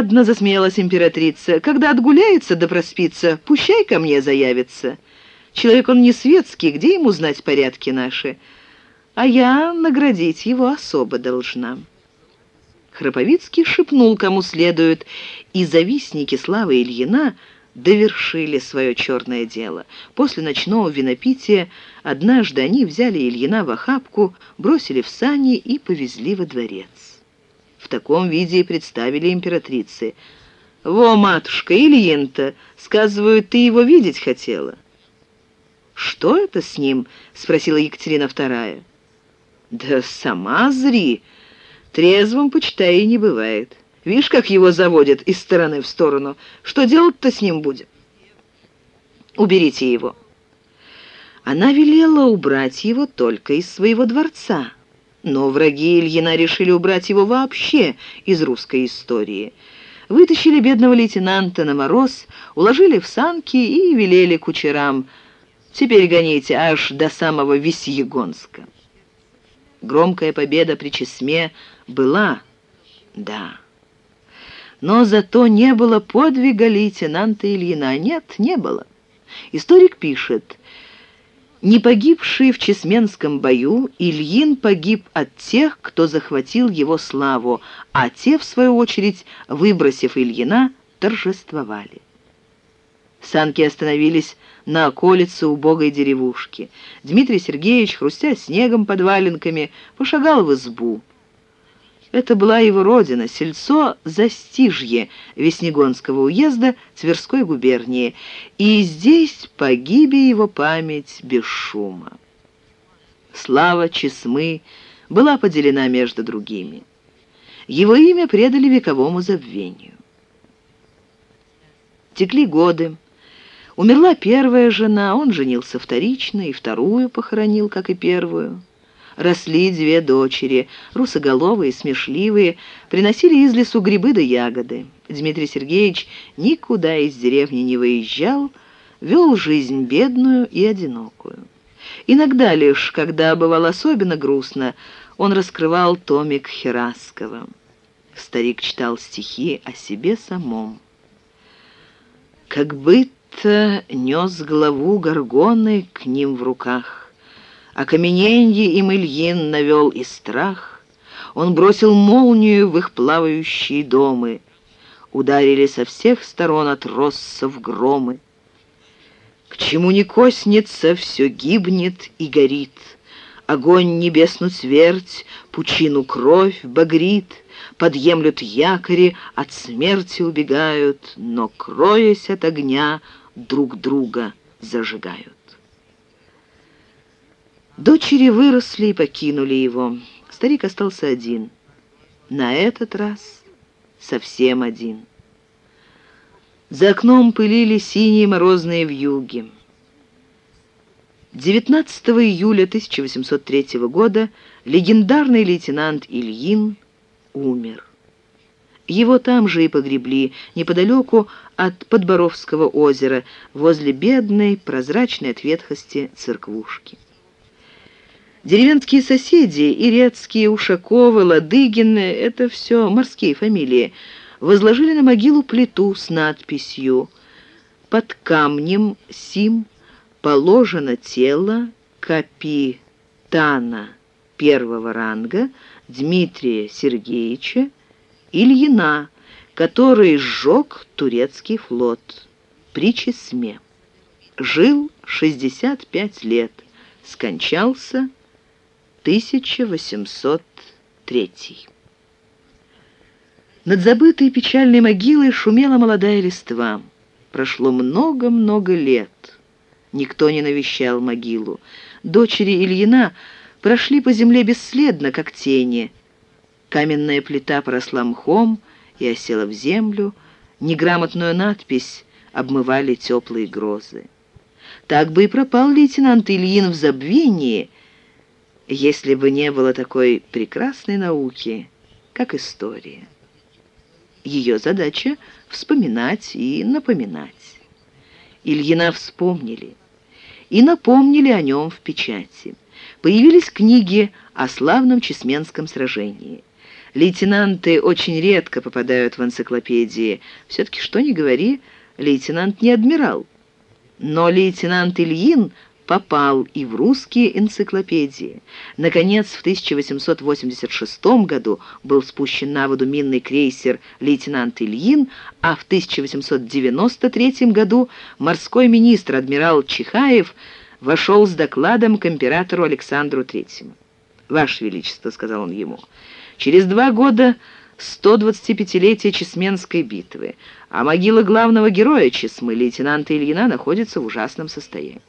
ладно», — засмеялась императрица, — «когда отгуляется да проспится, пущай ко мне заявится. Человек он не светский, где ему знать порядки наши? А я наградить его особо должна». Храповицкий шепнул, кому следует, и завистники Славы Ильина довершили свое черное дело. После ночного винопития однажды они взяли Ильина в охапку, бросили в сани и повезли во дворец. Таком виде и представили императрице. «Во, матушка, Ильин-то, сказывают, ты его видеть хотела». «Что это с ним?» — спросила Екатерина II. «Да сама зри. Трезвым, почитай, и не бывает. Видишь, как его заводят из стороны в сторону. Что делать-то с ним будем?» «Уберите его». Она велела убрать его только из своего дворца. Но враги Ильина решили убрать его вообще из русской истории. Вытащили бедного лейтенанта на мороз, уложили в санки и велели кучерам «Теперь гоните аж до самого Весьегонска». Громкая победа при Чесме была, да. Но зато не было подвига лейтенанта Ильина. Нет, не было. Историк пишет, не погибший в Чесменском бою, Ильин погиб от тех, кто захватил его славу, а те, в свою очередь, выбросив Ильина, торжествовали. Санки остановились на околице убогой деревушки. Дмитрий Сергеевич, хрустя снегом под валенками, пошагал в избу. Это была его родина, сельцо Застижье Веснегонского уезда Тверской губернии, и здесь погибе его память без шума. Слава Чесмы была поделена между другими. Его имя предали вековому забвению. Текли годы. Умерла первая жена, он женился вторично и вторую похоронил, как и первую росли две дочери, русоголовые, смешливые, приносили из лесу грибы да ягоды. Дмитрий Сергеевич никуда из деревни не выезжал, вел жизнь бедную и одинокую. Иногда лишь, когда бывало особенно грустно, он раскрывал томик Хераскова. Старик читал стихи о себе самом. «Как будто нес главу горгоны к ним в руках». Окамененье им Ильин навел и страх. Он бросил молнию в их плавающие домы. Ударили со всех сторон от россов громы. К чему не коснется, все гибнет и горит. Огонь небесну цверть, пучину кровь багрит, Подъемлют якори, от смерти убегают, Но, кроясь от огня, друг друга зажигают. Дочери выросли и покинули его. Старик остался один. На этот раз совсем один. За окном пылили синие морозные вьюги. 19 июля 1803 года легендарный лейтенант Ильин умер. Его там же и погребли, неподалеку от Подборовского озера, возле бедной, прозрачной от ветхости церквушки. Деревенские соседи, Ирецкие, Ушаковы, Ладыгины — это все морские фамилии, возложили на могилу плиту с надписью «Под камнем сим положено тело капитана первого ранга Дмитрия Сергеевича Ильина, который сжег турецкий флот при Чесме. Жил 65 лет, скончался 1803. Над забытой печальной могилой шумела молодая листва. Прошло много-много лет. Никто не навещал могилу. Дочери Ильина прошли по земле бесследно, как тени. Каменная плита поросла мхом и осела в землю. Неграмотную надпись обмывали теплые грозы. Так бы и пропал лейтенант Ильин в забвении — если бы не было такой прекрасной науки, как история. Ее задача — вспоминать и напоминать. Ильина вспомнили и напомнили о нем в печати. Появились книги о славном Чесменском сражении. Лейтенанты очень редко попадают в энциклопедии. Все-таки, что ни говори, лейтенант не адмирал. Но лейтенант Ильин попал и в русские энциклопедии. Наконец, в 1886 году был спущен на воду минный крейсер «Лейтенант Ильин», а в 1893 году морской министр адмирал Чихаев вошел с докладом к императору Александру III. «Ваше Величество», — сказал он ему, — «через два года 125-летие Чесменской битвы, а могила главного героя Чесмы, лейтенанта Ильина, находится в ужасном состоянии.